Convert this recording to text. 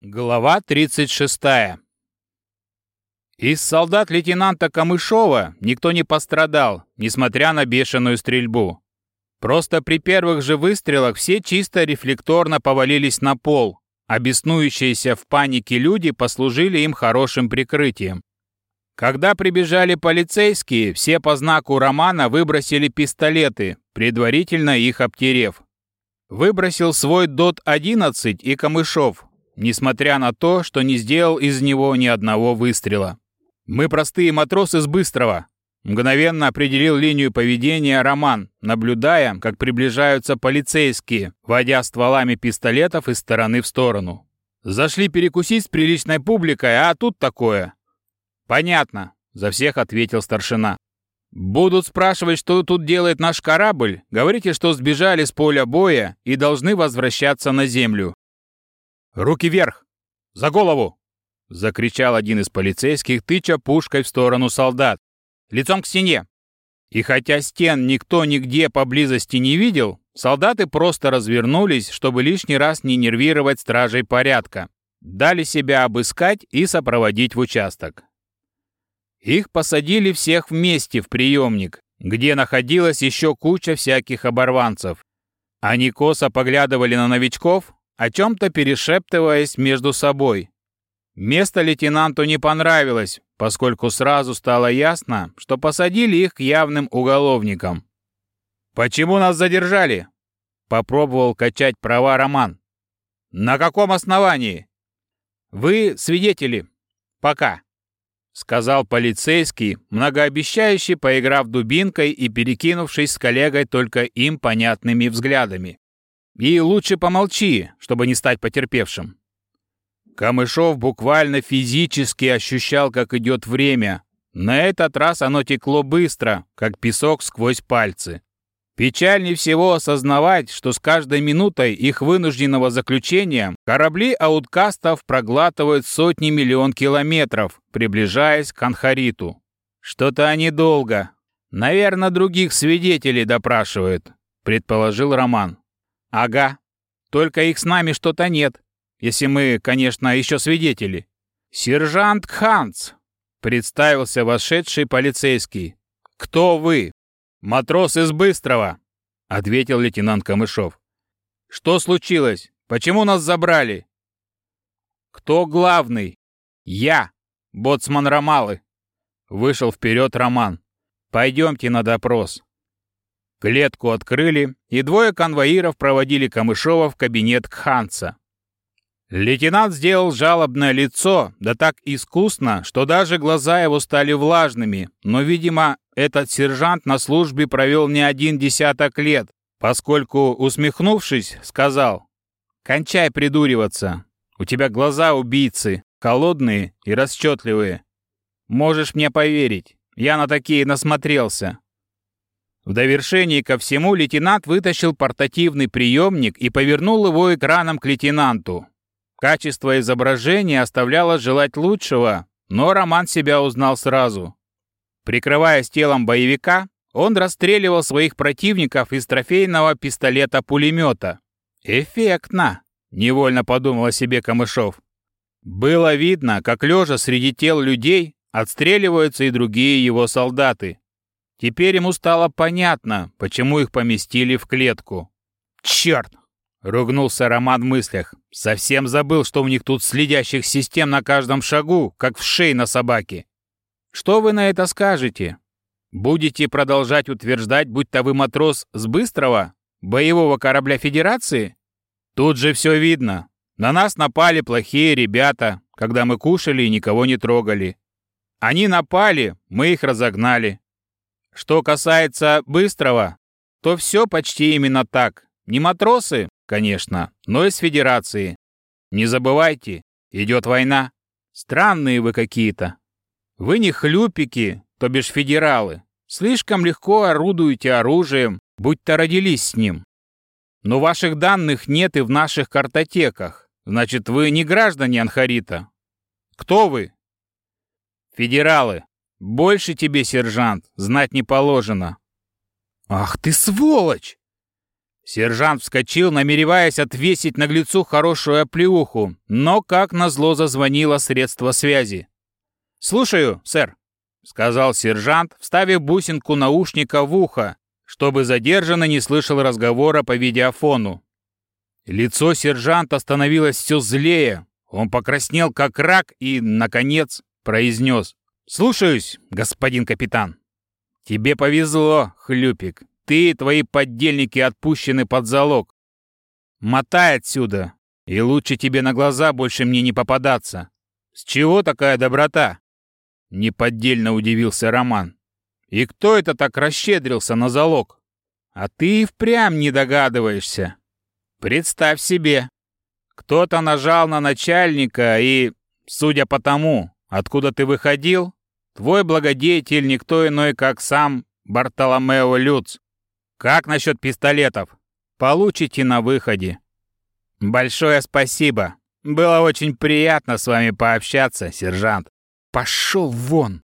Глава 36. Из солдат лейтенанта Камышова никто не пострадал, несмотря на бешеную стрельбу. Просто при первых же выстрелах все чисто рефлекторно повалились на пол, а беснующиеся в панике люди послужили им хорошим прикрытием. Когда прибежали полицейские, все по знаку Романа выбросили пистолеты, предварительно их обтерев. Выбросил свой ДОТ-11 и Камышов, несмотря на то, что не сделал из него ни одного выстрела. «Мы простые матросы с Быстрого», — мгновенно определил линию поведения Роман, наблюдая, как приближаются полицейские, водя стволами пистолетов из стороны в сторону. «Зашли перекусить с приличной публикой, а тут такое». «Понятно», — за всех ответил старшина. «Будут спрашивать, что тут делает наш корабль, говорите, что сбежали с поля боя и должны возвращаться на землю. «Руки вверх! За голову!» — закричал один из полицейских, тыча пушкой в сторону солдат. «Лицом к стене!» И хотя стен никто нигде поблизости не видел, солдаты просто развернулись, чтобы лишний раз не нервировать стражей порядка. Дали себя обыскать и сопроводить в участок. Их посадили всех вместе в приемник, где находилась еще куча всяких оборванцев. Они косо поглядывали на новичков, о чем-то перешептываясь между собой. Место лейтенанту не понравилось, поскольку сразу стало ясно, что посадили их к явным уголовникам. «Почему нас задержали?» Попробовал качать права Роман. «На каком основании?» «Вы свидетели. Пока», — сказал полицейский, многообещающий, поиграв дубинкой и перекинувшись с коллегой только им понятными взглядами. И лучше помолчи, чтобы не стать потерпевшим. Камышов буквально физически ощущал, как идет время. На этот раз оно текло быстро, как песок сквозь пальцы. Печальнее всего осознавать, что с каждой минутой их вынужденного заключения корабли ауткастов проглатывают сотни миллион километров, приближаясь к Анхариту. Что-то они долго. Наверное, других свидетелей допрашивают, предположил Роман. Ага. Только их с нами что-то нет. Если мы, конечно, еще свидетели. Сержант Ханс, представился вошедший полицейский. Кто вы? Матрос из Быстрого, ответил лейтенант Камышов. Что случилось? Почему нас забрали? Кто главный? Я, боцман Ромалы. Вышел вперед Роман. Пойдемте на допрос. Клетку открыли, и двое конвоиров проводили Камышова в кабинет Кханца. Лейтенант сделал жалобное лицо, да так искусно, что даже глаза его стали влажными, но, видимо, этот сержант на службе провел не один десяток лет, поскольку, усмехнувшись, сказал «Кончай придуриваться, у тебя глаза убийцы, холодные и расчетливые. Можешь мне поверить, я на такие насмотрелся. В довершении ко всему лейтенант вытащил портативный приемник и повернул его экраном к лейтенанту. Качество изображения оставляло желать лучшего, но Роман себя узнал сразу. Прикрываясь телом боевика, он расстреливал своих противников из трофейного пистолета-пулемета. «Эффектно!» — невольно подумал о себе Камышов. Было видно, как лежа среди тел людей отстреливаются и другие его солдаты. Теперь ему стало понятно, почему их поместили в клетку. «Черт!» — ругнулся Роман в мыслях. «Совсем забыл, что у них тут следящих систем на каждом шагу, как в шее на собаке. Что вы на это скажете? Будете продолжать утверждать, будто вы матрос с Быстрого, боевого корабля Федерации? Тут же все видно. На нас напали плохие ребята, когда мы кушали и никого не трогали. Они напали, мы их разогнали. Что касается быстрого, то все почти именно так. Не матросы, конечно, но из Федерации. Не забывайте, идет война. Странные вы какие-то. Вы не хлюпики, то бишь федералы. Слишком легко орудуете оружием, будь-то родились с ним. Но ваших данных нет и в наших картотеках. Значит, вы не граждане Анхарита. Кто вы? Федералы. Больше тебе, сержант, знать не положено. Ах ты сволочь! Сержант вскочил, намереваясь отвесить наглецу хорошую оплеуху, но, как назло, зазвонило средство связи. «Слушаю, сэр», — сказал сержант, вставив бусинку наушника в ухо, чтобы задержанный не слышал разговора по видеофону. Лицо сержанта становилось все злее. Он покраснел, как рак, и, наконец, произнес. «Слушаюсь, господин капитан». «Тебе повезло, хлюпик. Ты и твои поддельники отпущены под залог. Мотай отсюда, и лучше тебе на глаза больше мне не попадаться. С чего такая доброта?» Неподдельно удивился Роман. «И кто это так расщедрился на залог? А ты и впрямь не догадываешься. Представь себе, кто-то нажал на начальника и, судя по тому, откуда ты выходил, твой благодетель никто иной, как сам Бартоломео Люц. Как насчет пистолетов? Получите на выходе. Большое спасибо. Было очень приятно с вами пообщаться, сержант. Пошел вон!